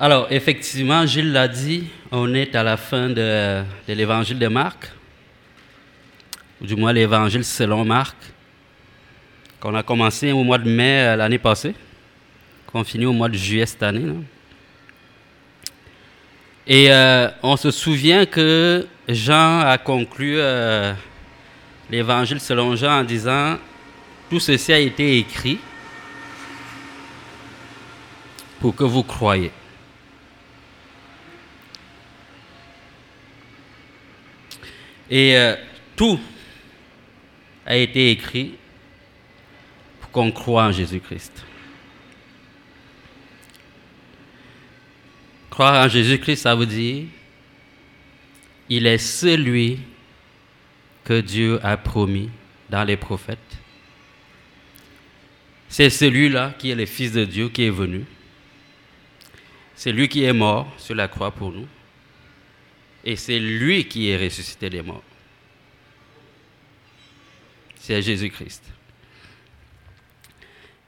Alors, effectivement, Gilles l'a dit, on est à la fin de, l'évangile de Marc, ou du moins l'évangile selon Marc, qu'on a commencé au mois de mai euh, l'année passée, qu'on finit au mois de juillet cette année. Et euh, on se souvient que Jean a conclu euh, l'évangile selon Jean en disant, tout ceci a été écrit pour que vous croyiez. Et euh, tout a été écrit pour qu'on croie en Jésus-Christ. Croire en Jésus-Christ, ça veut dire, il est celui que Dieu a promis dans les prophètes. C'est celui-là qui est le Fils de Dieu qui est venu. C'est lui qui est mort sur la croix pour nous. Et c'est lui qui est ressuscité des morts. C'est Jésus-Christ.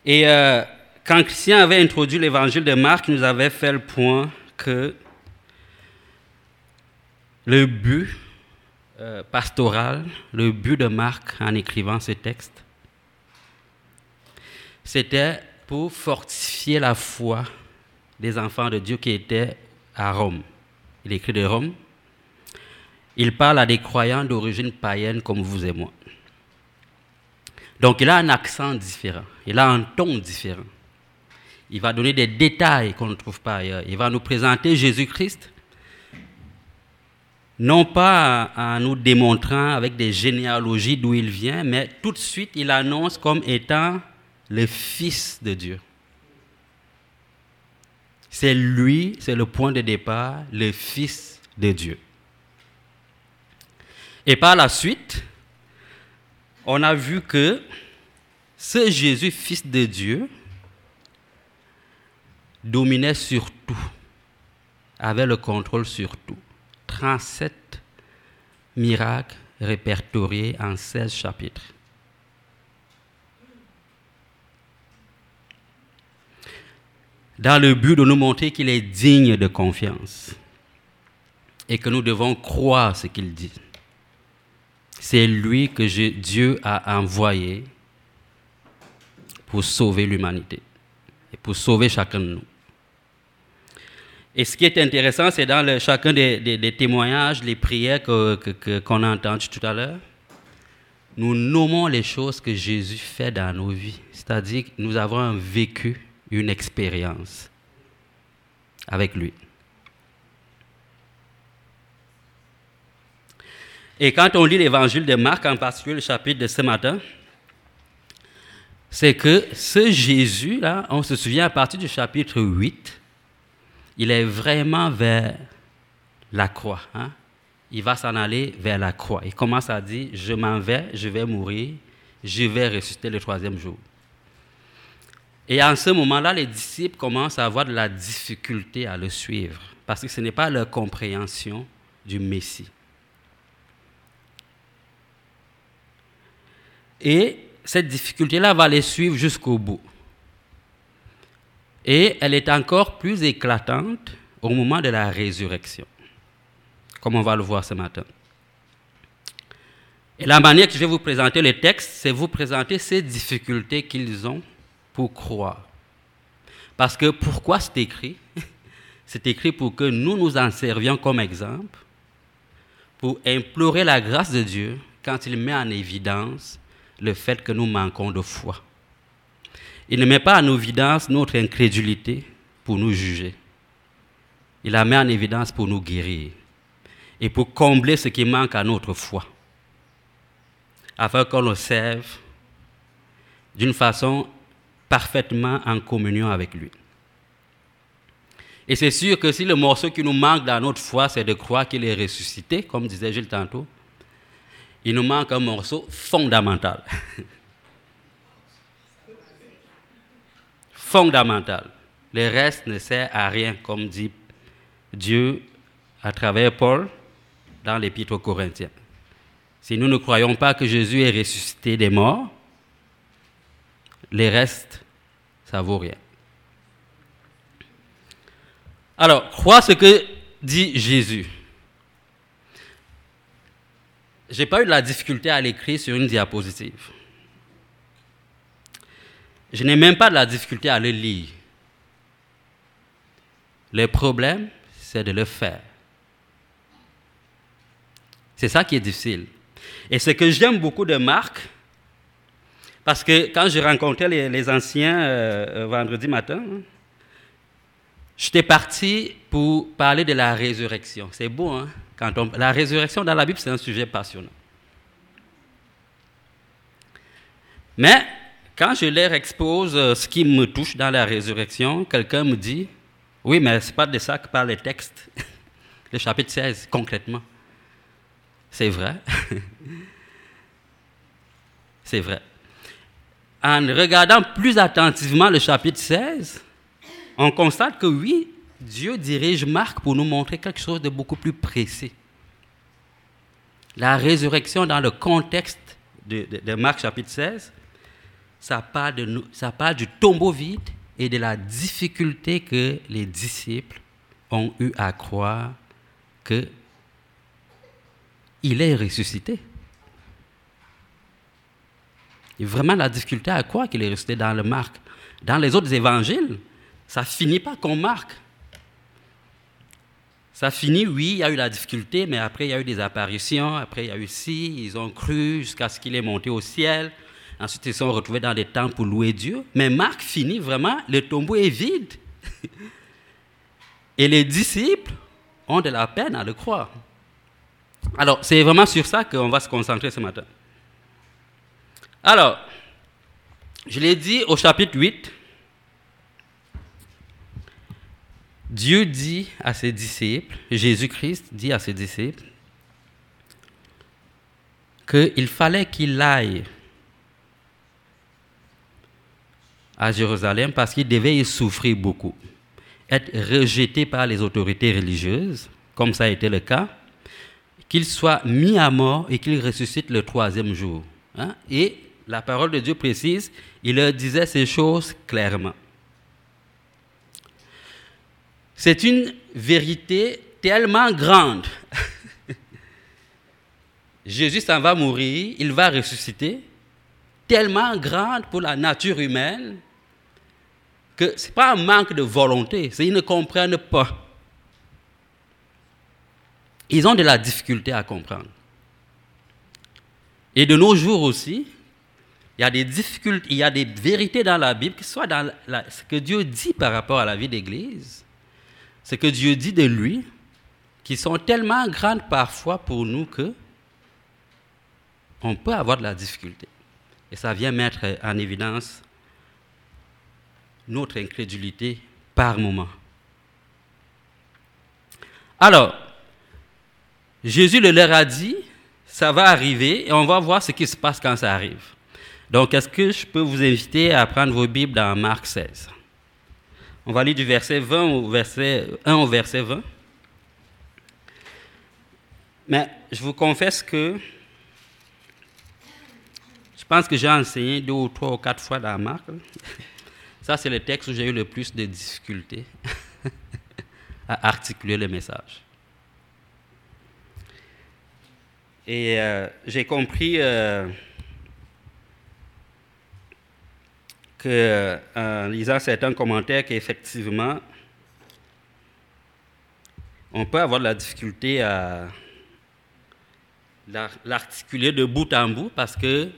Et euh, quand Christian avait introduit l'évangile de Marc, il nous avait fait le point que le but euh, pastoral, le but de Marc en écrivant ce texte, c'était pour fortifier la foi des enfants de Dieu qui étaient à Rome. Il écrit de Rome. Il parle à des croyants d'origine païenne comme vous et moi. Donc il a un accent différent, il a un ton différent. Il va donner des détails qu'on ne trouve pas ailleurs. Il va nous présenter Jésus-Christ, non pas en nous démontrant avec des généalogies d'où il vient, mais tout de suite il annonce comme étant le Fils de Dieu. C'est lui, c'est le point de départ, le Fils de Dieu. Et par la suite, on a vu que ce Jésus, Fils de Dieu, dominait sur tout, avait le contrôle sur tout. 37 miracles répertoriés en 16 chapitres. Dans le but de nous montrer qu'il est digne de confiance et que nous devons croire ce qu'il dit. C'est lui que Dieu a envoyé pour sauver l'humanité et pour sauver chacun de nous. Et ce qui est intéressant, c'est dans chacun des, témoignages, les prières que- que- qu'on a entendues tout à l'heure, nous nommons les choses que Jésus fait dans nos vies. C'est-à-dire que nous avons vécu, une expérience avec lui. Et quand on lit l'évangile de Marc, en particulier le chapitre de ce matin, c'est que ce Jésus-là, on se souvient à partir du chapitre 8, il est vraiment vers la croix. hein. Il va s'en aller vers la croix. Il commence à dire, je m'en vais, je vais mourir, je vais ressusciter le troisième jour. Et en ce moment-là, les disciples commencent à avoir de la difficulté à le suivre, parce que ce n'est pas leur compréhension du Messie. Et cette difficulté-là va les suivre jusqu'au bout. Et elle est encore plus éclatante au moment de la résurrection, comme on va le voir ce matin. Et la manière que je vais vous présenter le texte, c'est vous présenter ces difficultés qu'ils ont pour croire. Parce que pourquoi c'est écrit? C'est écrit pour que nous nous en servions comme exemple, pour implorer la grâce de Dieu quand il met en évidence le fait que nous manquons de foi. Il ne met pas en évidence notre incrédulité pour nous juger. Il la met en évidence pour nous guérir et pour combler ce qui manque à notre foi, afin qu'on le serve d'une façon parfaitement en communion avec lui. Et c'est sûr que si le morceau qui nous manque dans notre foi, c'est de croire qu'il est ressuscité, comme disait Gilles tantôt, il nous manque un morceau fondamental. fondamental. Le reste ne sert à rien, comme dit Dieu à travers Paul dans l'Épître aux Corinthiens. Si nous ne croyons pas que Jésus est ressuscité des morts, les restes, ça vaut rien. Alors, crois ce que dit Jésus. Je n'ai pas eu de la difficulté à l'écrire sur une diapositive. Je n'ai même pas de la difficulté à le lire. Le problème, c'est de le faire. C'est ça qui est difficile. Et ce que j'aime beaucoup de Marc, parce que quand je rencontrais les, anciens euh, euh, vendredi matin, hein, j'étais parti pour parler de la résurrection. C'est beau, hein? La résurrection dans la Bible, c'est un sujet passionnant. Mais quand je leur expose euh, ce qui me touche dans la résurrection, quelqu'un me dit Oui, mais ce n'est pas de ça que parle le texte, le chapitre 16, concrètement. C'est vrai. C'est vrai. En regardant plus attentivement le chapitre 16, on constate que oui, Dieu dirige Marc pour nous montrer quelque chose de beaucoup plus précis. La résurrection dans le contexte de, Marc chapitre 16, ça parle, du tombeau vide et de la difficulté que les disciples ont eu à croire que il est ressuscité. A vraiment la difficulté à croire qu'il est ressuscité dans le Marc. Dans les autres évangiles, ça finit pas qu'on Marc. Ça finit, oui, il y a eu la difficulté, mais après il y a eu des apparitions, après il y a eu ci, ils ont cru jusqu'à ce qu'il est monté au ciel. Ensuite, ils sont retrouvés dans des temps pour louer Dieu. Mais Marc finit vraiment, le tombeau est vide. Et les disciples ont de la peine à le croire. Alors, c'est vraiment sur ça qu'on va se concentrer ce matin. Alors, je l'ai dit au chapitre 8, Dieu dit à ses disciples, Jésus-Christ dit à ses disciples, qu'il fallait qu'il aille à Jérusalem parce qu'il devait y souffrir beaucoup, être rejeté par les autorités religieuses, comme ça a été le cas, qu'il soit mis à mort et qu'il ressuscite le troisième jour. Hein. Et la parole de Dieu précise, il leur disait ces choses clairement. C'est une vérité tellement grande. Jésus s'en va mourir, il va ressusciter, tellement grande pour la nature humaine que ce n'est pas un manque de volonté, c'est qu'ils ne comprennent pas. Ils ont de la difficulté à comprendre. Et de nos jours aussi, il y a des difficultés, il y a des vérités dans la Bible, que ce soit dans ce que Dieu dit par rapport à la vie d'Église, ce que Dieu dit de lui, qui sont tellement grandes parfois pour nous que on peut avoir de la difficulté. Et ça vient mettre en évidence notre incrédulité par moment. Alors, Jésus le leur a dit, ça va arriver et on va voir ce qui se passe quand ça arrive. Donc, est-ce que je peux vous inviter à prendre vos Bibles dans Marc 16 On va lire du verset 20 au verset 1 au verset 20. Mais je vous confesse que je pense que j'ai enseigné deux ou trois ou quatre fois dans Marc. Ça, c'est le texte où j'ai eu le plus de difficultés à articuler le message. Et euh, j'ai compris euh, que, en lisant certains commentaires, qu'effectivement, on peut avoir de la difficulté à l'articuler de bout en bout parce que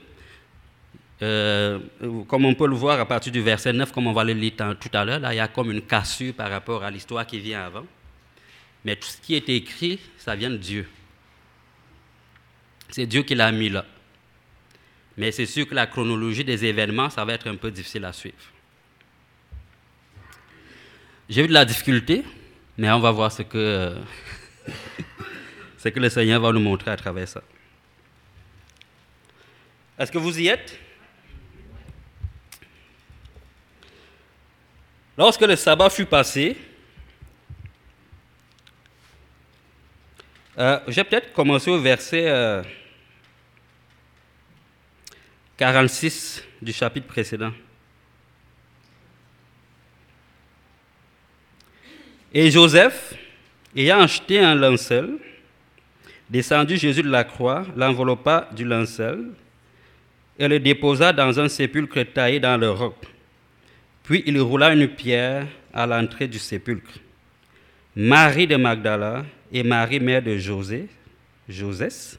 euh, comme on peut le voir à partir du verset 9, comme on va le lire tout à l'heure, là, il y a comme une cassure par rapport à l'histoire qui vient avant. Mais tout ce qui est écrit, ça vient de Dieu. C'est Dieu qui l'a mis là. Mais c'est sûr que la chronologie des événements, ça va être un peu difficile à suivre. J'ai eu de la difficulté, mais on va voir ce que, ce que le Seigneur va nous montrer à travers ça. Est-ce que vous y êtes? Lorsque le sabbat fut passé, euh, j'ai peut-être commencé au verset 46 euh, du chapitre précédent. Et Joseph, ayant acheté un linceul, descendit Jésus de la croix, l'enveloppa du linceul et le déposa dans un sépulcre taillé dans le roc. Puis il roula une pierre à l'entrée du sépulcre. Marie de Magdala et Marie, mère de José, Josès,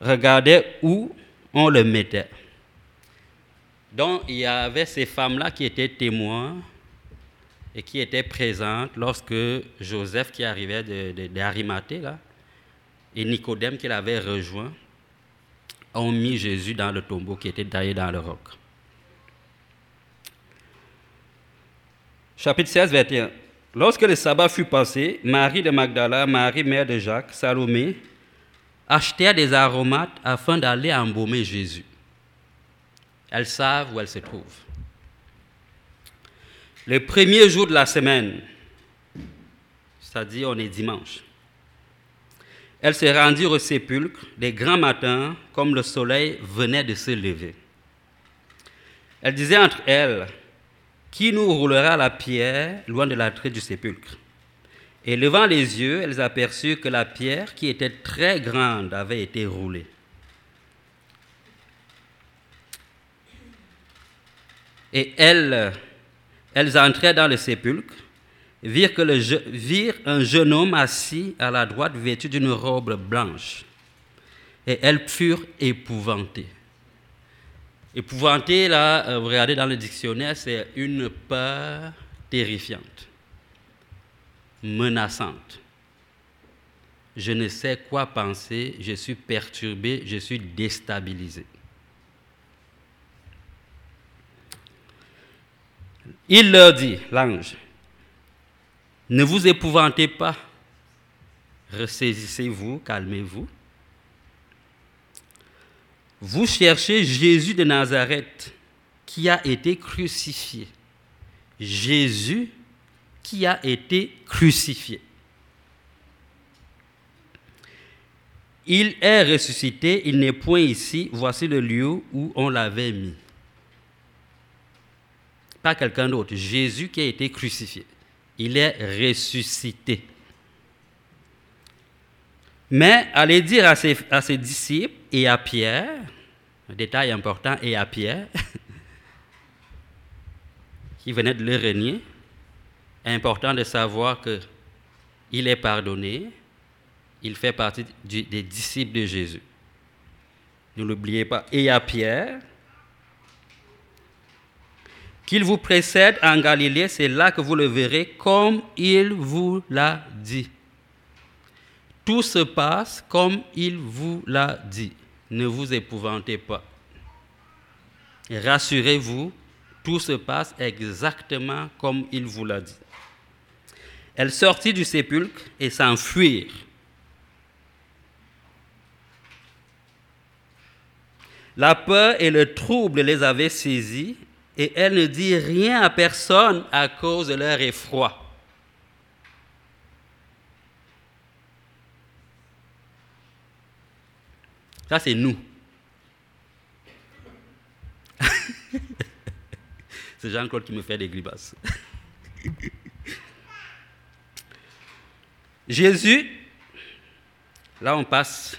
regardaient où on le mettait. Donc il y avait ces femmes-là qui étaient témoins et qui étaient présentes lorsque Joseph, qui arrivait d'Arimathée, et Nicodème, qui l'avait rejoint, ont mis Jésus dans le tombeau qui était taillé dans le roc. Chapitre 16, 21. Lorsque le sabbat fut passé, Marie de Magdala, Marie mère de Jacques, Salomé, achetèrent des aromates afin d'aller embaumer Jésus. Elles savent où elle se trouve. Le premier jour de la semaine, c'est-à-dire on est dimanche, elles se rendirent au sépulcre des grands matins, comme le soleil venait de se lever. Elles disaient entre elles, Qui nous roulera la pierre loin de l'entrée du sépulcre? Et levant les yeux, elles aperçurent que la pierre, qui était très grande, avait été roulée. Et elles, elles entrèrent dans le sépulcre virent, virent un jeune homme assis à la droite vêtu d'une robe blanche. Et elles furent épouvantées. Épouvantées, là, euh, vous regardez dans le dictionnaire, c'est une peur terrifiante, menaçante. Je ne sais quoi penser, je suis perturbé, je suis déstabilisé. Il leur dit, l'ange, ne vous épouvantez pas. Ressaisissez-vous, calmez-vous. Vous cherchez Jésus de Nazareth qui a été crucifié. Jésus qui a été crucifié. Il est ressuscité, il n'est point ici, voici le lieu où on l'avait mis. Pas quelqu'un d'autre, Jésus qui a été crucifié il est ressuscité. Mais allez dire à ses, disciples et à Pierre, un détail important, et à Pierre, qui venait de le renier, important de savoir que il est pardonné, il fait partie des disciples de Jésus. Ne l'oubliez pas. Et à Pierre, qu'il vous précède en Galilée, c'est là que vous le verrez comme il vous l'a dit. Tout se passe comme il vous l'a dit. Ne vous épouvantez pas. Rassurez-vous, tout se passe exactement comme il vous l'a dit. Elle sortit du sépulcre et s'enfuirent. La peur et le trouble les avaient saisis et elle ne dit rien à personne à cause de leur effroi. Ça, c'est nous. C'est Jean-Claude qui me fait des grimaces. Jésus, là on passe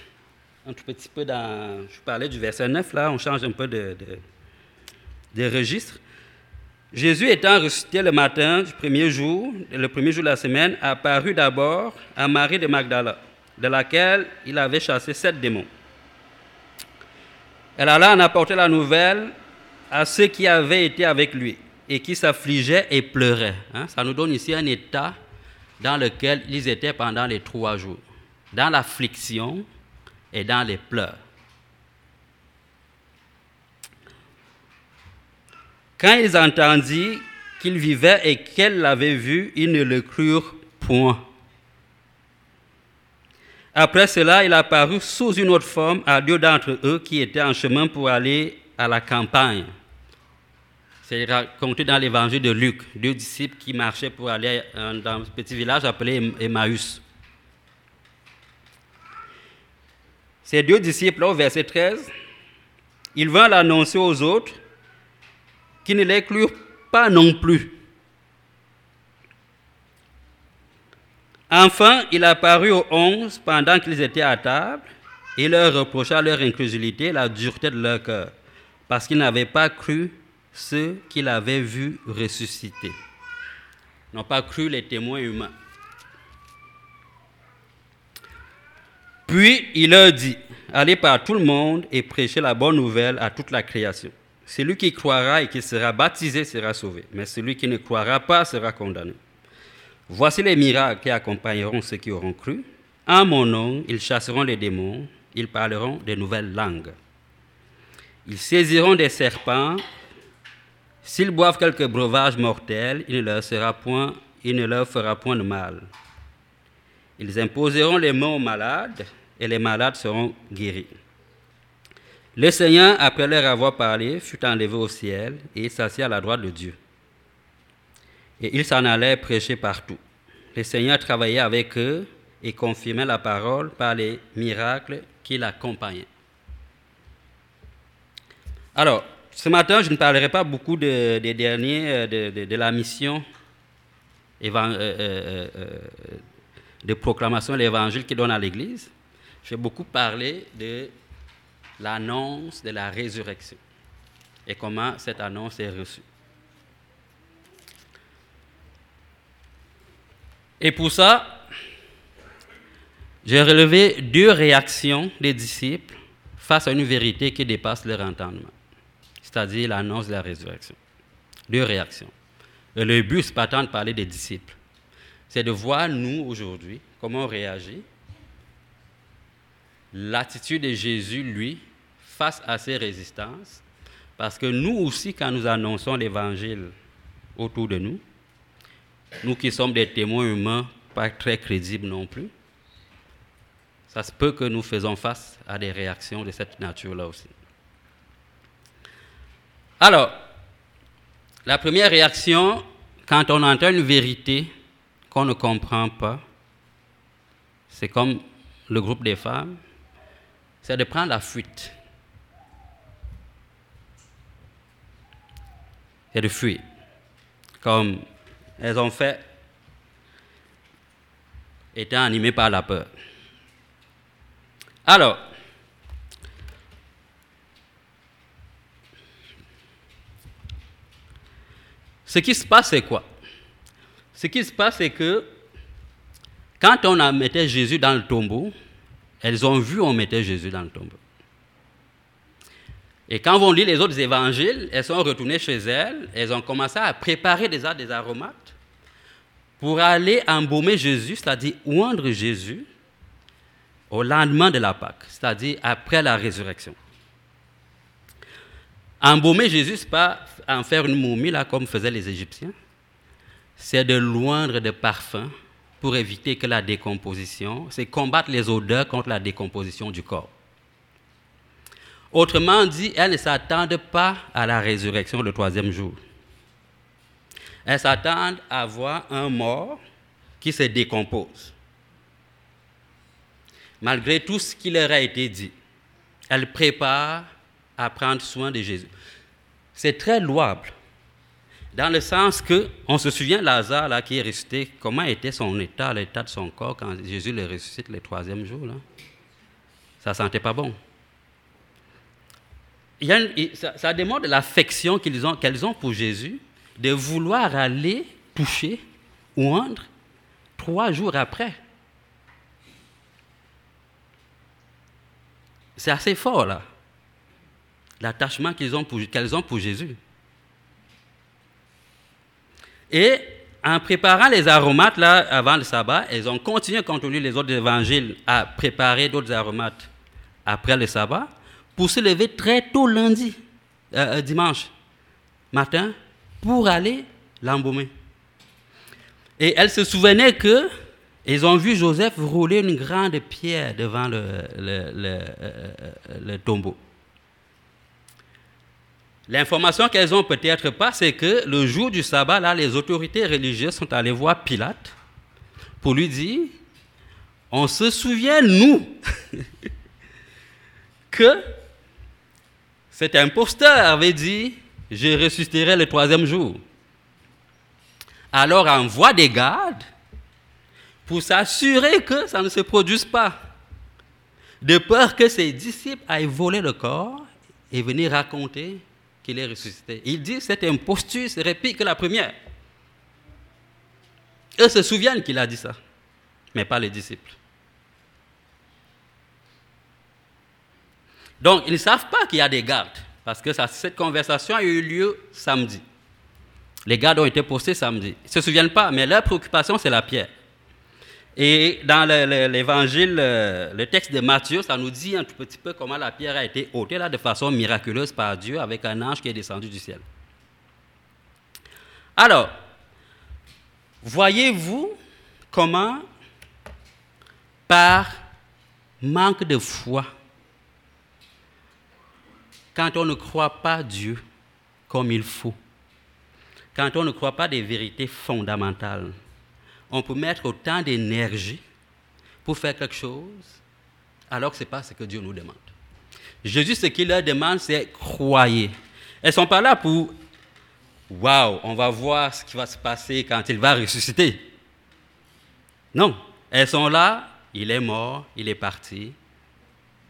un tout petit peu dans, je parlais du verset 9, là on change un peu de, des registres. Jésus étant ressuscité le matin du premier jour, le premier jour de la semaine, apparut d'abord à Marie de Magdala, de laquelle il avait chassé sept démons. Elle alla en apporter la nouvelle à ceux qui avaient été avec lui et qui s'affligeaient et pleuraient. Hein. Ça nous donne ici un état dans lequel ils étaient pendant les trois jours, dans l'affliction et dans les pleurs. Quand ils entendirent qu'il vivait et qu'elle l'avait vu, ils ne le crurent point. Après cela, il apparut sous une autre forme à deux d'entre eux qui étaient en chemin pour aller à la campagne. C'est raconté dans l'évangile de Luc, deux disciples qui marchaient pour aller dans un petit village appelé Emmaüs. Ces deux disciples, au verset 13, ils vinrent l'annoncer aux autres qui ne l'éclurent pas non plus. Enfin, il apparut aux onze pendant qu'ils étaient à table et leur reprocha leur incrédulité, la dureté de leur cœur, parce qu'ils n'avaient pas cru ceux qu'il avait vus ressusciter. Ils n'ont pas cru les témoins humains. Puis il leur dit, allez par tout le monde et prêchez la bonne nouvelle à toute la création. Celui qui croira et qui sera baptisé sera sauvé, mais celui qui ne croira pas sera condamné. Voici les miracles qui accompagneront ceux qui auront cru. En mon nom, ils chasseront les démons, ils parleront de nouvelles langues. Ils saisiront des serpents. S'ils boivent quelques breuvages mortels, il ne leur sera point, il ne leur fera point de mal. Ils imposeront les mains aux malades et les malades seront guéris. Le Seigneur, après leur avoir parlé, fut enlevé au ciel et s'assit à la droite de Dieu. Et ils s'en allaient prêcher partout. Le Seigneur travaillait avec eux et confirmait la parole par les miracles qui l'accompagnaient. Alors, ce matin, je ne parlerai pas beaucoup des derniers, euh, de, la mission euh, euh, de proclamation de l'évangile qui donne à l'Église. Je vais beaucoup parler de l'annonce de la résurrection et comment cette annonce est reçue. Et pour ça, j'ai relevé deux réactions des disciples face à une vérité qui dépasse leur entendement, c'est-à-dire l'annonce de la résurrection. Deux réactions. Et le but, ce pas tant de parler des disciples, c'est de voir, nous, aujourd'hui, comment on réagit l'attitude de Jésus, lui, face à ces résistances, parce que nous aussi, quand nous annonçons l'évangile autour de nous, nous qui sommes des témoins humains, pas très crédibles non plus, ça se peut que nous faisons face à des réactions de cette nature-là aussi. Alors, la première réaction, quand on entend une vérité qu'on ne comprend pas, c'est comme le groupe des femmes, c'est de prendre la fuite. C'est de fuir. Comme elles ont fait, étant animées par la peur. Alors, ce qui se passe, c'est quoi? Ce qui se passe, c'est que quand on mettait Jésus dans le tombeau, elles ont vu on mettait Jésus dans le tombeau. Et quand on lit les autres évangiles, elles sont retournées chez elles, elles ont commencé à préparer déjà des aromates pour aller embaumer Jésus, c'est-à-dire oindre Jésus au lendemain de la Pâque, c'est-à-dire après la résurrection. Embaumer Jésus, pas en faire une momie, là, comme faisaient les Égyptiens. C'est de loindre de parfums pour éviter que la décomposition, c'est combattre les odeurs contre la décomposition du corps. Autrement dit, elles ne s'attendent pas à la résurrection le troisième jour. Elles s'attendent à voir un mort qui se décompose. Malgré tout ce qui leur a été dit, elles préparent à prendre soin de Jésus. C'est très louable dans le sens que, on se souvient Lazare là, qui est ressuscité, comment était son état, l'état de son corps quand Jésus le ressuscite le troisième jour. Là? Ça sentait pas bon. Ça, ça, démontre l'affection qu'elles ont, qu'elles ont pour Jésus, de vouloir aller toucher ou rendre trois jours après. C'est assez fort là, l'attachement qu'elles ont pour Jésus. Et en préparant les aromates avant le sabbat, elles ont continué, on lit les autres évangiles, à préparer d'autres aromates après le sabbat pour se lever très tôt lundi, euh, euh, dimanche matin, pour aller l'embaumer. Et elles se souvenaient que ils ont vu Joseph rouler une grande pierre devant le, le euh, tombeau. L'information qu'elles ont peut-être pas, c'est que le jour du sabbat, là, les autorités religieuses sont allées voir Pilate pour lui dire, on se souvient, nous, que cet imposteur avait dit, je ressusciterai le troisième jour. Alors envoie des gardes pour s'assurer que ça ne se produise pas. De peur que ses disciples aillent voler le corps et venir raconter qu'il est ressuscité. Il dit cette imposture serait pire que la première. Eux se souviennent qu'il a dit ça, mais pas les disciples. Donc, ils ne savent pas qu'il y a des gardes, parce que cette conversation a eu lieu samedi. Les gardes ont été postés samedi. Ils ne se souviennent pas, mais leur préoccupation, c'est la pierre. Et dans l'évangile, euh, le texte de Matthieu, ça nous dit un tout petit peu comment la pierre a été ôtée là de façon miraculeuse par Dieu avec un ange qui est descendu du ciel. Alors, voyez-vous comment, par manque de foi, quand on ne croit pas Dieu comme il faut, quand on ne croit pas des vérités fondamentales, on peut mettre autant d'énergie pour faire quelque chose alors que ce n'est pas ce que Dieu nous demande. Jésus, ce qu'il leur demande, c'est croyez. Elles ne sont pas là pour Waouh, on va voir ce qui va se passer quand il va ressusciter. Non, elles sont là, il est mort, il est parti,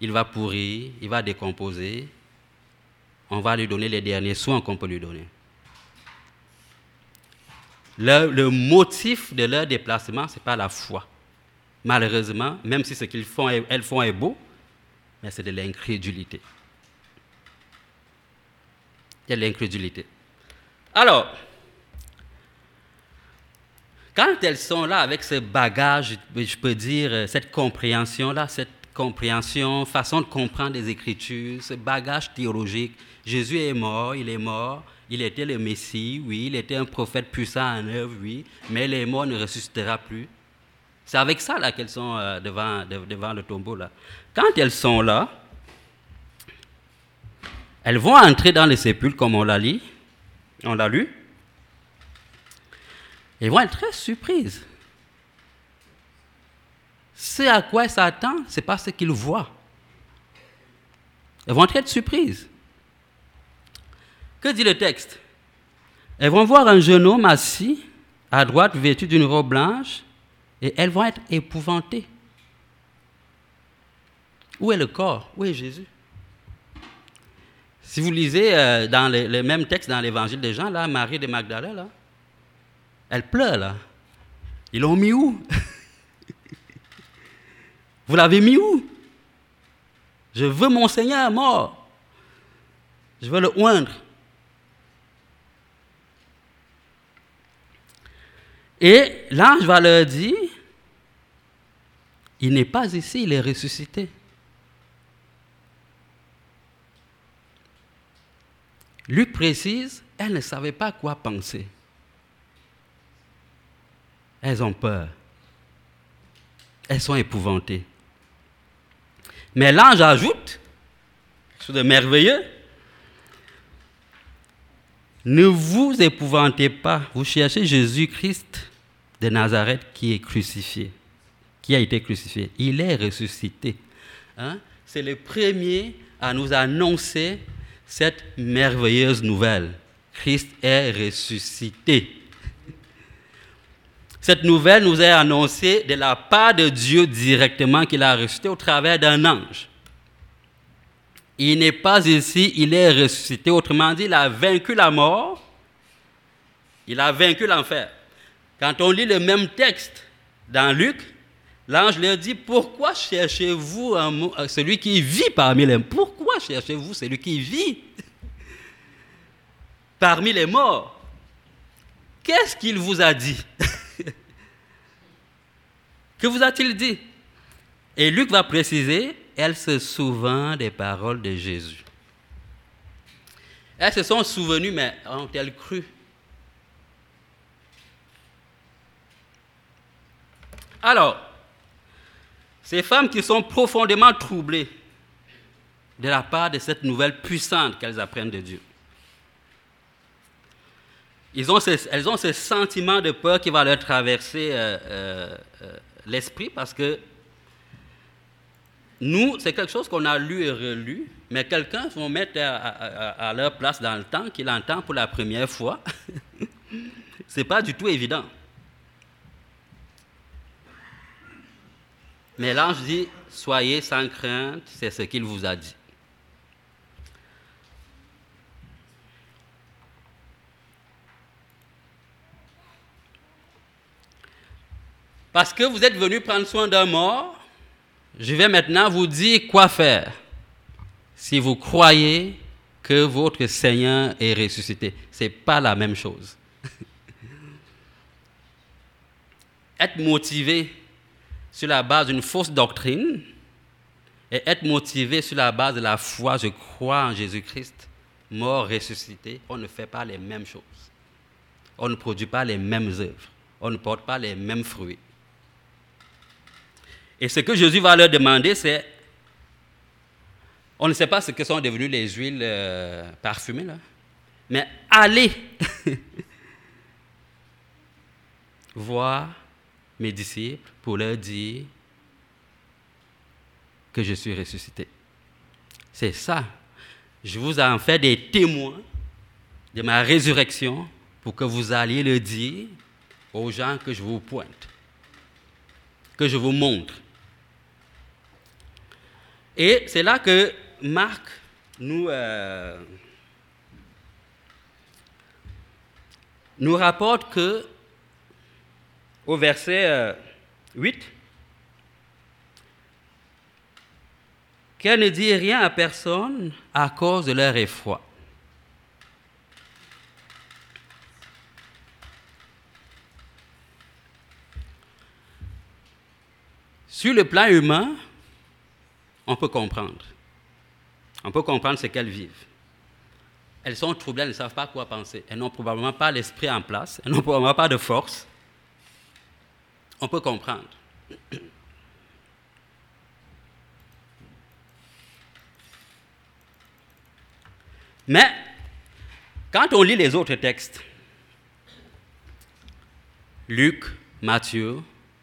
il va pourrir, il va décomposer. On va lui donner les derniers soins qu'on peut lui donner le motif de leur déplacement, ce n'est pas la foi. Malheureusement, même si ce qu'ils font, elles font est beau, mais c'est de l'incrédulité. Il y a de l'incrédulité. Alors, quand elles sont là avec ce bagage, je peux dire, cette compréhension-là, cette compréhension, façon de comprendre les Écritures, ce bagage théologique, Jésus est mort, il est mort, il était le Messie, oui, il était un prophète puissant en œuvre, oui, mais les morts ne ressuscitera plus. C'est avec ça là qu'elles sont euh, devant, devant le tombeau là. Quand elles sont là, elles vont entrer dans les sépulcres comme on l'a lu, on l'a lu. Elles vont être très surprises. Ce à quoi elles s'attendent, ce n'est pas ce qu'ils voient. Elles vont être surprises. Que dit le texte? Elles vont voir un jeune homme assis à droite, vêtu d'une robe blanche, et elles vont être épouvantées. Où est le corps? Où est Jésus? Si vous lisez euh, dans le, même texte dans l'évangile des gens, là, Marie de Magdala, elle pleure, là. Ils l'ont mis où? Vous l'avez mis où? Je veux mon Seigneur mort. Je veux le oindre. Et l'ange va leur dire, il n'est pas ici, il est ressuscité. Luc précise, elles ne savaient pas quoi penser. Elles ont peur. Elles sont épouvantées. Mais l'ange ajoute, quelque chose de merveilleux, ne vous épouvantez pas, vous cherchez Jésus-Christ de Nazareth qui est crucifié, qui a été crucifié. Il est ressuscité. Hein? C'est le premier à nous annoncer cette merveilleuse nouvelle. Christ est ressuscité. Cette nouvelle nous est annoncée de la part de Dieu directement qu'il a ressuscité au travers d'un ange. Il n'est pas ici, il est ressuscité. Autrement dit, il a vaincu la mort, il a vaincu l'enfer. Quand on lit le même texte dans Luc, l'ange leur dit, pourquoi cherchez-vous euh, celui qui vit parmi les morts. Pourquoi cherchez-vous celui qui vit parmi les morts? Qu'est-ce qu'il vous a dit? Que vous a-t-il dit? Et Luc va préciser, elles se souviennent des paroles de Jésus. Elles se sont souvenues, mais ont-elles cru? Alors, ces femmes qui sont profondément troublées de la part de cette nouvelle puissante qu'elles apprennent de Dieu. elles ont ce sentiment de peur qui va leur traverser euh, euh, euh, l'esprit parce que nous, c'est quelque chose qu'on a lu et relu, mais quelqu'un va mettre à, leur place dans le temps, qu'il entend pour la première fois. Ce n'est pas du tout évident. Mais l'ange dit, soyez sans crainte, c'est ce qu'il vous a dit. Parce que vous êtes venu prendre soin d'un mort, je vais maintenant vous dire quoi faire. Si vous croyez que votre Seigneur est ressuscité, ce n'est pas la même chose. être motivé sur la base d'une fausse doctrine et être motivé sur la base de la foi, je crois en Jésus-Christ, mort, ressuscité, on ne fait pas les mêmes choses. On ne produit pas les mêmes œuvres. On ne porte pas les mêmes fruits. Et ce que Jésus va leur demander, c'est, on ne sait pas ce que sont devenues les huiles euh, parfumées, là, mais allez voir mes disciples pour leur dire que je suis ressuscité. C'est ça. Je vous en fais des témoins de ma résurrection pour que vous alliez le dire aux gens que je vous pointe, que je vous montre. Et c'est là que Marc nous, euh, nous rapporte que au verset 8, euh, qu'elle ne dit rien à personne à cause de leur effroi. Sur le plan humain, on peut comprendre. On peut comprendre ce qu'elles vivent. Elles sont troublées, elles ne savent pas quoi penser. Elles n'ont probablement pas l'esprit en place, elles n'ont probablement pas de force on peut comprendre. Mais quand on lit les autres textes, Luc, Matthieu,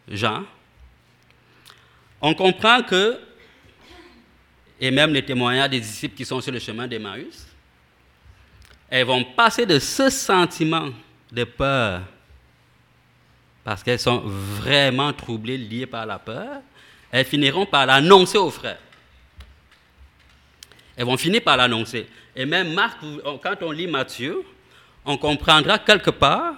Jean, on comprend que, et même les témoignages des disciples qui sont sur le chemin d'Emmaüs, elles vont passer de ce sentiment de peur parce qu'elles sont vraiment troublées, liées par la peur, elles finiront par l'annoncer aux frères. Elles vont finir par l'annoncer. Et même Marc, quand on lit Matthieu, on comprendra quelque part,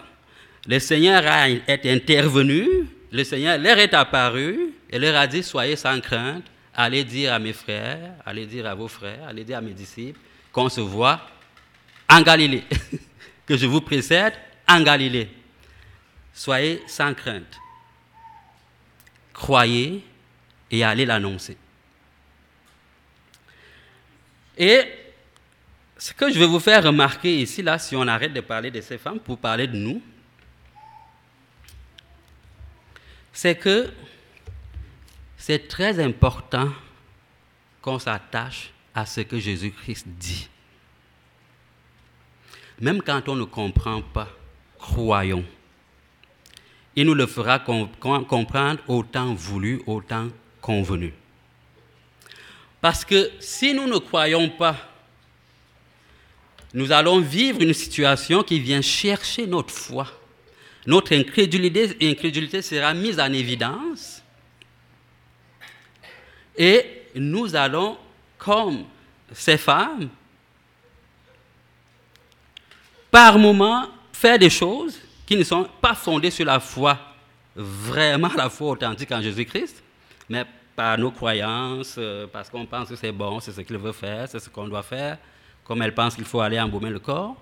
le Seigneur est intervenu, le Seigneur leur est apparu et leur a dit, soyez sans crainte, allez dire à mes frères, allez dire à vos frères, allez dire à mes disciples qu'on se voit en Galilée, que je vous précède en Galilée. Soyez sans crainte. Croyez et allez l'annoncer. Et ce que je vais vous faire remarquer ici, là, si on arrête de parler de ces femmes pour parler de nous, c'est que c'est très important qu'on s'attache à ce que Jésus-Christ dit. Même quand on ne comprend pas, croyons il nous le fera comprendre autant voulu, autant convenu. Parce que si nous ne croyons pas, nous allons vivre une situation qui vient chercher notre foi. Notre incrédulité, incrédulité sera mise en évidence et nous allons, comme ces femmes, par moments faire des choses qui ne sont pas fondés sur la foi, vraiment la foi authentique en Jésus-Christ, mais par nos croyances, euh, parce qu'on pense que c'est bon, c'est ce qu'il veut faire, c'est ce qu'on doit faire, comme elle pense qu'il faut aller embaumer le corps,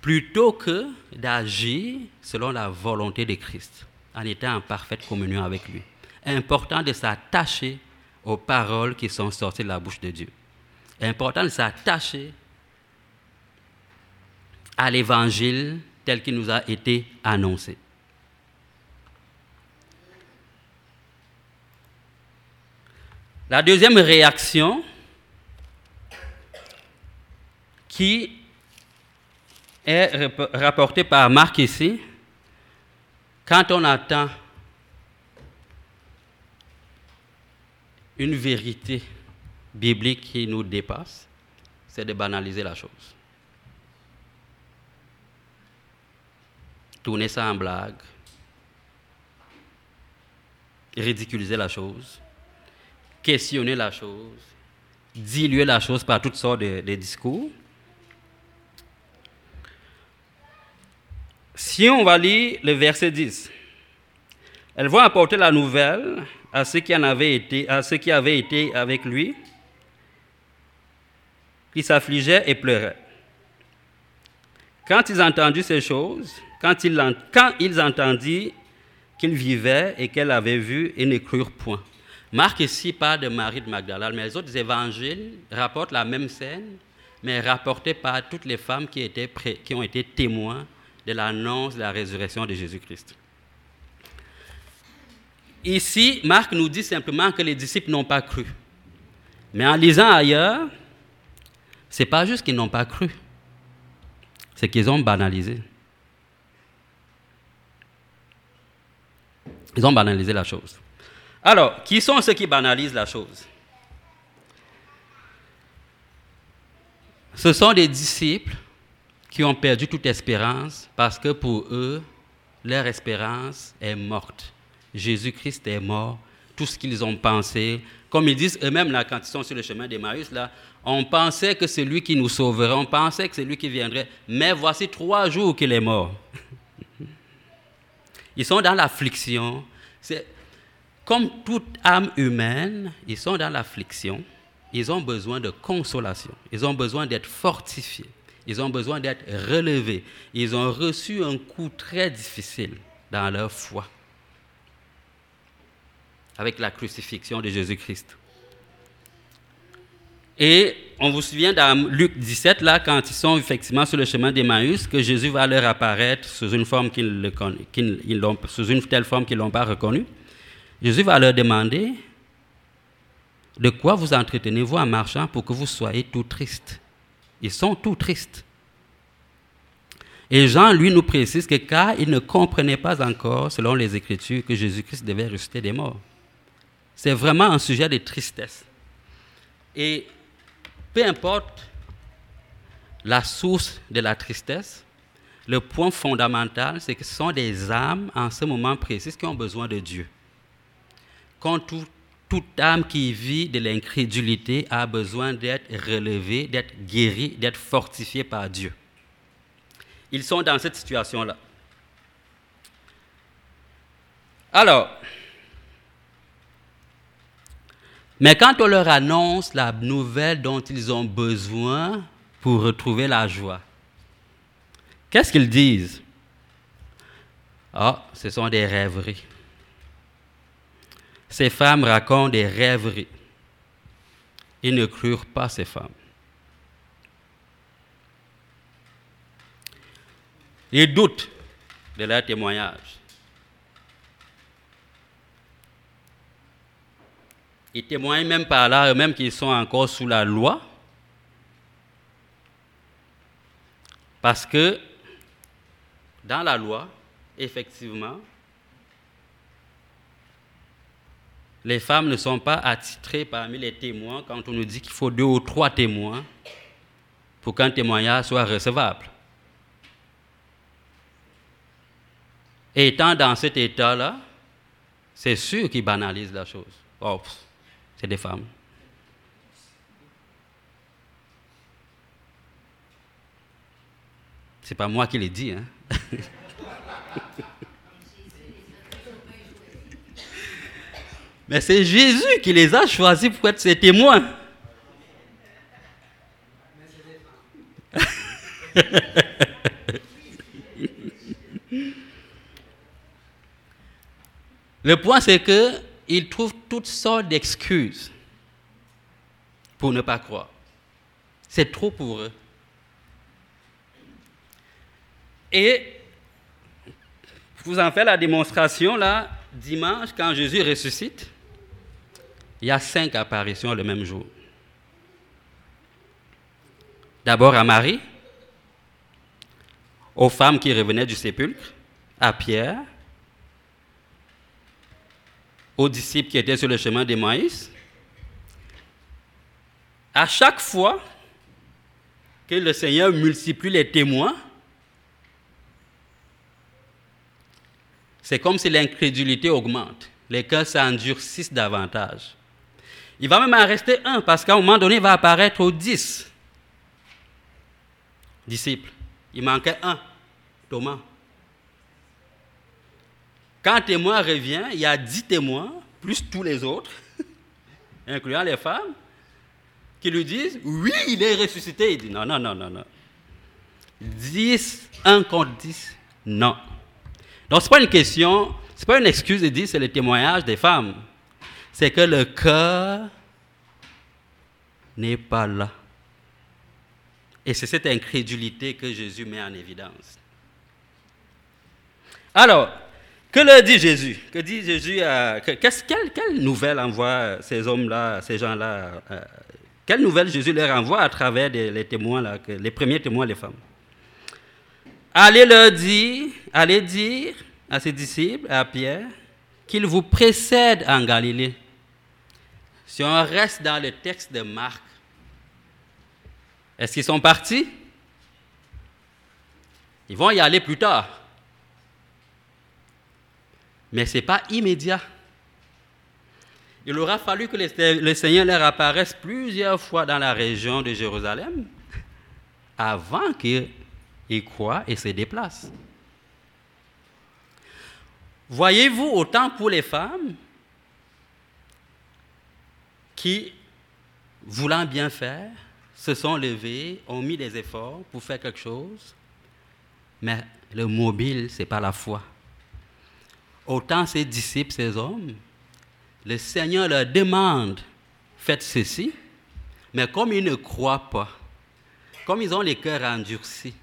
plutôt que d'agir selon la volonté de Christ, en étant en parfaite communion avec lui. Important de s'attacher aux paroles qui sont sorties de la bouche de Dieu. Important de s'attacher à l'évangile tel qu'il nous a été annoncé. La deuxième réaction qui est rapportée par Marc ici, quand on attend une vérité biblique qui nous dépasse, c'est de banaliser la chose. tourner ça en blague. ridiculiser la chose, questionner la chose, diluer la chose par toutes sortes de, discours. Si on va lire le verset 10, elles vont apporter la nouvelle à ceux qui en avaient été, à ceux qui avaient été avec lui, qui s'affligeaient et pleuraient. Quand ils entendu ces choses, quand ils, entendirent qu'il vivait et qu'elle avait vu, ils ne crurent point. Marc ici parle de Marie de Magdala, mais les autres évangiles rapportent la même scène, mais rapportées par toutes les femmes qui ont été témoins de l'annonce de la résurrection de Jésus-Christ. Ici, Marc nous dit simplement que les disciples n'ont pas cru. Mais en lisant ailleurs, ce n'est pas juste qu'ils n'ont pas cru, c'est qu'ils ont banalisé. Ils ont banalisé la chose. Alors, qui sont ceux qui banalisent la chose? Ce sont des disciples qui ont perdu toute espérance parce que pour eux, leur espérance est morte. Jésus-Christ est mort. Tout ce qu'ils ont pensé, comme ils disent eux-mêmes quand ils sont sur le chemin d'Emmaüs, là, on pensait que c'est lui qui nous sauverait, on pensait que c'est lui qui viendrait, mais voici trois jours qu'il est mort. Ils sont dans l'affliction. Comme toute âme humaine, ils sont dans l'affliction. Ils ont besoin de consolation. Ils ont besoin d'être fortifiés. Ils ont besoin d'être relevés. Ils ont reçu un coup très difficile dans leur foi avec la crucifixion de Jésus-Christ. Et on vous souvient dans Luc 17, là, quand ils sont effectivement sur le chemin d'Emmaüs, que Jésus va leur apparaître sous une forme qu'ils sous une telle forme qu'ils n'ont pas reconnue. Jésus va leur demander de quoi vous entretenez-vous en marchant pour que vous soyez tout tristes? Ils sont tout tristes. Et Jean, lui, nous précise que car ils ne comprenaient pas encore, selon les Écritures, que Jésus-Christ devait ressusciter des morts. C'est vraiment un sujet de tristesse. Et peu importe la source de la tristesse, le point fondamental, c'est que ce sont des âmes en ce moment précis qui ont besoin de Dieu. Quand toute âme qui vit de l'incrédulité a besoin d'être relevée, d'être guérie, d'être fortifiée par Dieu. Ils sont dans cette situation-là. Alors, Mais quand on leur annonce la nouvelle dont ils ont besoin pour retrouver la joie, qu'est-ce qu'ils disent? Ah, ce sont des rêveries. Ces femmes racontent des rêveries. Ils ne crurent pas ces femmes. Ils doutent de leur témoignage. Ils témoignent même par là eux-mêmes qu'ils sont encore sous la loi. Parce que dans la loi, effectivement, les femmes ne sont pas attitrées parmi les témoins quand on nous dit qu'il faut deux ou trois témoins pour qu'un témoignage soit recevable. Et étant dans cet état-là, c'est sûr qu'ils banalisent la chose. C'est des femmes. C'est pas moi qui l'ai dit. Hein? Mais c'est Jésus qui les a choisis pour être ses témoins. Le point, c'est que ils trouvent toutes sortes d'excuses pour ne pas croire. C'est trop pour eux. Et vous en faites la démonstration là, dimanche, quand Jésus ressuscite, il y a cinq apparitions le même jour. D'abord à Marie, aux femmes qui revenaient du sépulcre, à Pierre, aux disciples qui étaient sur le chemin des maïs, à chaque fois que le Seigneur multiplie les témoins, c'est comme si l'incrédulité augmente. les cœurs s'endurcissent davantage. Il va même en rester un, parce qu'à un moment donné, il va apparaître aux dix disciples. Il manquait un, Thomas. Quand un témoin revient, il y a dix témoins, plus tous les autres, incluant les femmes, qui lui disent Oui, il est ressuscité. Il dit Non, non, non, non, non. 10, 1 contre 10, non. Donc, ce n'est pas une question, ce n'est pas une excuse de dire c'est le témoignage des femmes. C'est que le cœur n'est pas là. Et c'est cette incrédulité que Jésus met en évidence. Alors, que leur dit Jésus? Que dit Jésus quelle, nouvelle envoie ces hommes-là, ces gens-là euh, Quelle nouvelle Jésus leur envoie à travers les témoins, là, les premiers témoins, les femmes? Allez leur dire, allez dire à ses disciples, à Pierre, qu'il vous précède en Galilée. Si on reste dans le texte de Marc, est-ce qu'ils sont partis? Ils vont y aller plus tard. Mais ce n'est pas immédiat. Il aura fallu que le Seigneur leur apparaisse plusieurs fois dans la région de Jérusalem avant qu'ils croient et se déplacent. Voyez-vous, autant pour les femmes qui, voulant bien faire, se sont levées, ont mis des efforts pour faire quelque chose, mais le mobile, ce n'est pas la foi. Autant ces disciples, ces hommes, le Seigneur leur demande, faites ceci, mais comme ils ne croient pas, comme ils ont les cœurs endurcis,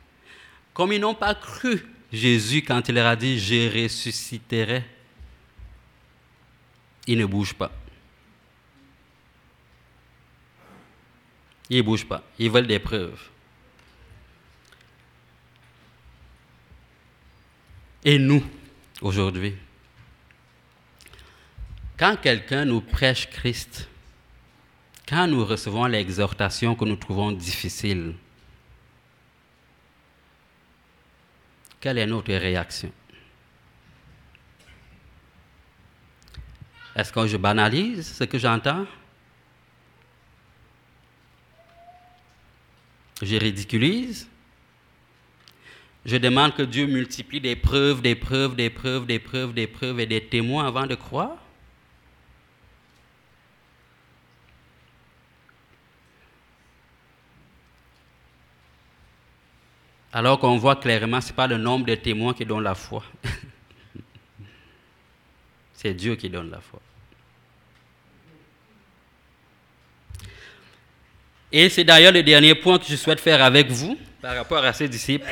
comme ils n'ont pas cru Jésus quand il leur a dit, je ressusciterai, ils ne bougent pas. Ils ne bougent pas. Ils veulent des preuves. Et nous, aujourd'hui, quand quelqu'un nous prêche Christ, quand nous recevons l'exhortation que nous trouvons difficile, quelle est notre réaction? Est-ce que je banalise ce que j'entends? Je ridiculise? Je demande que Dieu multiplie des preuves, des preuves, des preuves, des preuves, des preuves et des témoins avant de croire? Alors qu'on voit clairement, ce n'est pas le nombre de témoins qui donne la foi. C'est Dieu qui donne la foi. Et c'est d'ailleurs le dernier point que je souhaite faire avec vous par rapport à ces disciples.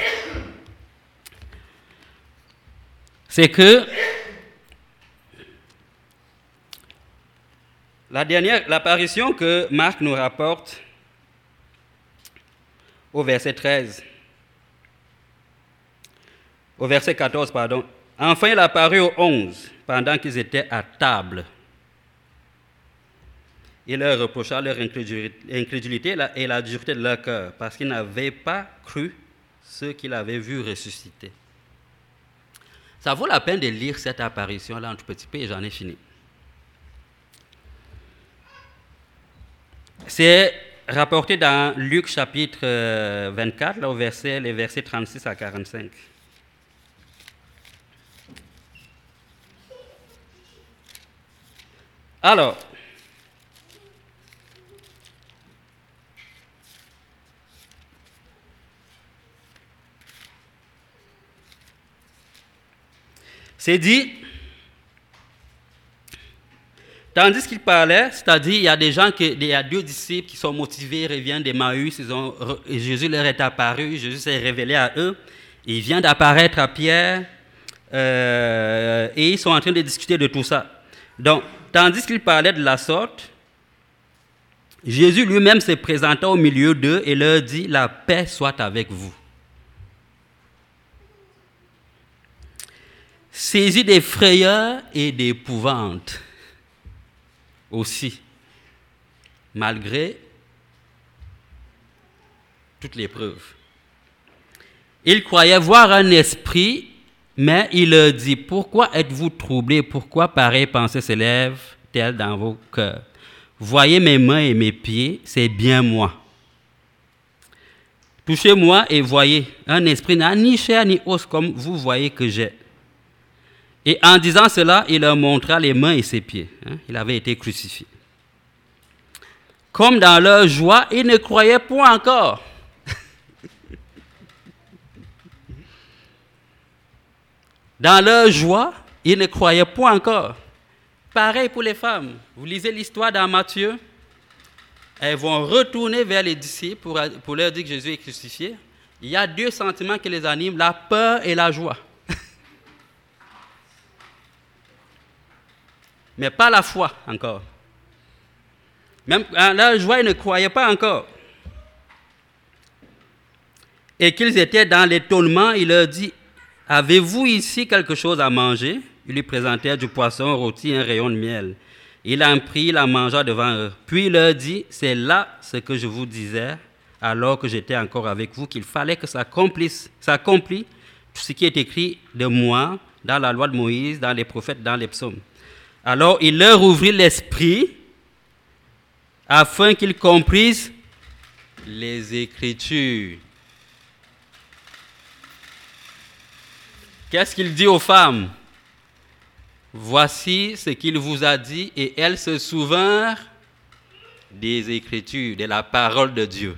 C'est que la dernière, l'apparition que Marc nous rapporte au verset 13, au verset 14, pardon. Enfin, il apparut au 11, pendant qu'ils étaient à table. Il leur reprocha leur incrédulité et la dureté de leur cœur, parce qu'ils n'avaient pas cru ce qu'il avait vu ressusciter. Ça vaut la peine de lire cette apparition-là en tout petit peu et j'en ai fini. C'est rapporté dans Luc chapitre 24, euh, au verset, les versets 36 à 45. Alors, c'est dit, tandis qu'il parlait, c'est-à-dire il y a des gens, qui, il y a deux disciples qui sont motivés, reviennent d'Emmaüs, Jésus leur est apparu, Jésus s'est révélé à eux, il vient d'apparaître à Pierre, euh, et ils sont en train de discuter de tout ça. Donc, tandis qu'il parlait de la sorte, Jésus lui-même se présenta au milieu d'eux et leur dit, la paix soit avec vous. Saisi des frayeurs et d'épouvante aussi, malgré toutes les preuves. Il croyait voir un esprit Mais il leur dit, pourquoi êtes-vous troublés? Pourquoi pareille pensée s'élève-t-elle dans vos cœurs? Voyez mes mains et mes pieds, c'est bien moi. Touchez-moi et voyez, un esprit n'a ni chair ni os comme vous voyez que j'ai. Et en disant cela, il leur montra les mains et ses pieds. Hein. Il avait été crucifié. Comme dans leur joie, ils ne croyaient point encore. Dans leur joie, ils ne croyaient point encore. Pareil pour les femmes. Vous lisez l'histoire dans Matthieu. Elles vont retourner vers les disciples pour, leur dire que Jésus est crucifié. Il y a deux sentiments qui les animent, la peur et la joie. Mais pas la foi encore. Même dans leur joie, ils ne croyaient pas encore. Et qu'ils étaient dans l'étonnement, il leur dit Avez-vous ici quelque chose à manger? Ils lui présentèrent du poisson rôti et un rayon de miel. Il en prit, il en mangea devant eux. Puis il leur dit C'est là ce que je vous disais alors que j'étais encore avec vous, qu'il fallait que ça accomplisse, tout ce qui est écrit de moi dans la loi de Moïse, dans les prophètes, dans les psaumes. Alors il leur ouvrit l'esprit afin qu'ils comprissent les Écritures. Qu'est-ce qu'il dit aux femmes? Voici ce qu'il vous a dit et elles se souvinrent des Écritures, de la parole de Dieu.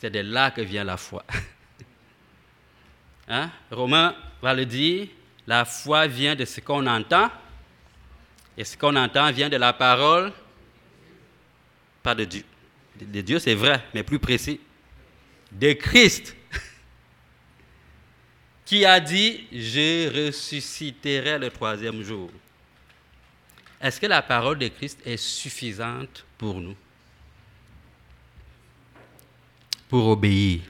C'est de là que vient la foi. Hein? Romain va le dire, la foi vient de ce qu'on entend, et ce qu'on entend vient de la parole, pas de Dieu. De Dieu, c'est vrai, mais plus précis. De Christ qui a dit, je ressusciterai le troisième jour. Est-ce que la parole de Christ est suffisante pour nous? Pour obéir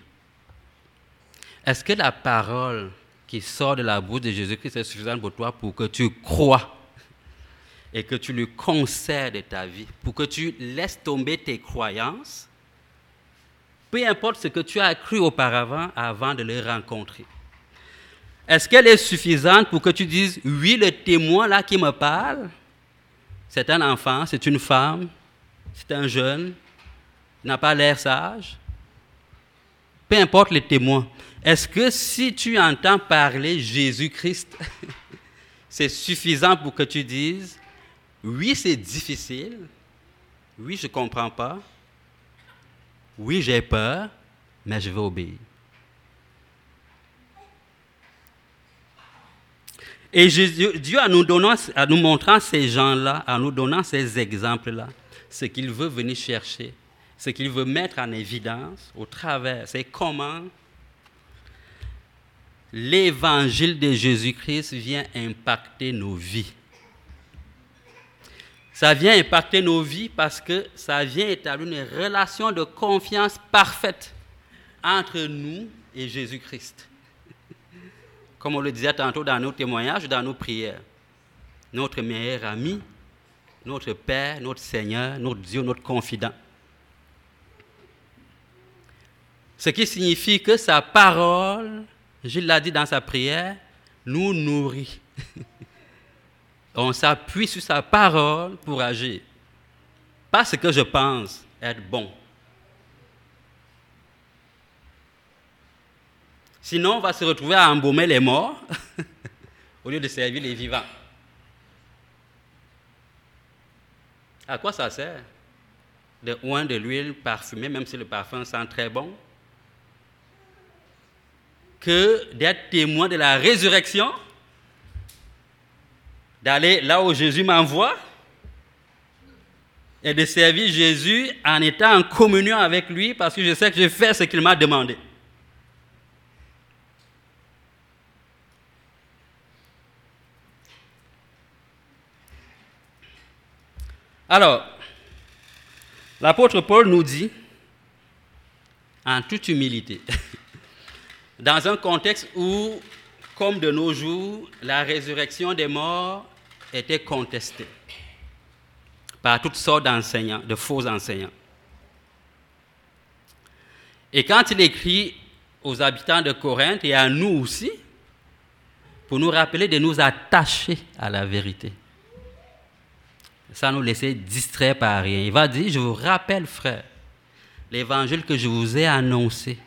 Est-ce que la parole qui sort de la bouche de Jésus-Christ est suffisante pour toi pour que tu crois et que tu lui concèdes ta vie, pour que tu laisses tomber tes croyances, peu importe ce que tu as cru auparavant avant de le rencontrer. Est-ce qu'elle est suffisante pour que tu dises, oui, le témoin là qui me parle, c'est un enfant, c'est une femme, c'est un jeune, n'a pas l'air sage Peu importe le témoin. Est-ce que si tu entends parler Jésus-Christ, c'est suffisant pour que tu dises, oui, c'est difficile, oui, je ne comprends pas, oui, j'ai peur, mais je vais obéir. Et Dieu, en nous, en nous montrant ces gens-là, en nous donnant ces exemples-là, ce qu'il veut venir chercher, ce qu'il veut mettre en évidence au travers, c'est comment l'évangile de Jésus-Christ vient impacter nos vies. Ça vient impacter nos vies parce que ça vient établir une relation de confiance parfaite entre nous et Jésus-Christ comme on le disait tantôt dans nos témoignages, dans nos prières. Notre meilleur ami, notre Père, notre Seigneur, notre Dieu, notre confident. Ce qui signifie que sa parole, Gilles l'a dit dans sa prière, nous nourrit. On s'appuie sur sa parole pour agir. Pas ce que je pense être bon, Sinon, on va se retrouver à embaumer les morts au lieu de servir les vivants. À quoi ça sert? De oint de l'huile parfumée, même si le parfum sent très bon, que d'être témoin de la résurrection, d'aller là où Jésus m'envoie et de servir Jésus en étant en communion avec lui parce que je sais que je fais ce qu'il m'a demandé. Alors, l'apôtre Paul nous dit, en toute humilité, dans un contexte où, comme de nos jours, la résurrection des morts était contestée par toutes sortes d'enseignants, de faux enseignants. Et quand il écrit aux habitants de Corinthe et à nous aussi pour nous rappeler de nous attacher à la vérité. Sans nous laisser distraire par rien. Il va dire, je vous rappelle, frère, l'évangile que je vous ai annoncé,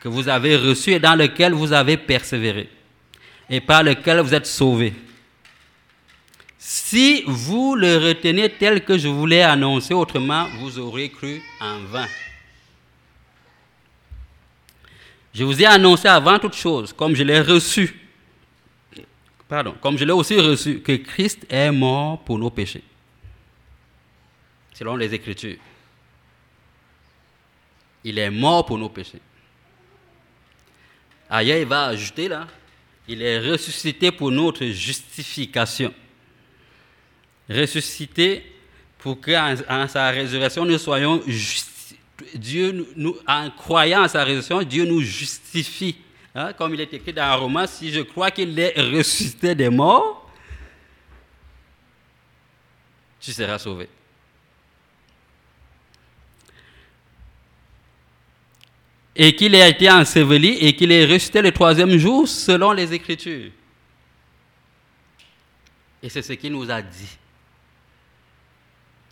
que vous avez reçu et dans lequel vous avez persévéré, et par lequel vous êtes sauvés. Si vous le retenez tel que je vous l'ai annoncé, autrement, vous aurez cru en vain. Je vous ai annoncé avant toute chose, comme je l'ai reçu, pardon, comme je l'ai aussi reçu, que Christ est mort pour nos péchés, selon les Écritures. Il est mort pour nos péchés. Ailleurs, il va ajouter là, il est ressuscité pour notre justification. Ressuscité pour qu'en sa résurrection, nous soyons justifiés Dieu, nous, en croyant à sa résurrection, Dieu nous justifie. Hein, comme il est écrit dans un roman, si je crois qu'il est ressuscité des morts, tu seras sauvé. Et qu'il ait été enseveli et qu'il est ressuscité le troisième jour selon les Écritures. Et c'est ce qu'il nous a dit.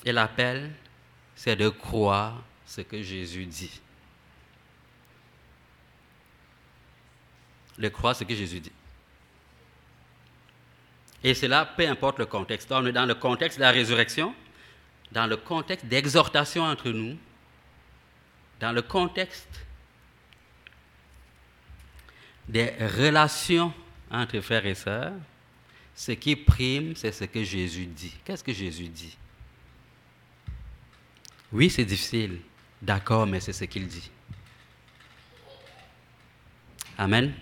Et l'appel, c'est de croire ce que Jésus dit. Le croire ce que Jésus dit. Et cela, peu importe le contexte. On est dans le contexte de la résurrection, dans le contexte d'exhortation entre nous, dans le contexte des relations entre frères et sœurs. Ce qui prime, c'est ce que Jésus dit. Qu'est-ce que Jésus dit? Oui, c'est difficile. D'accord, mais c'est ce qu'il dit. Amen.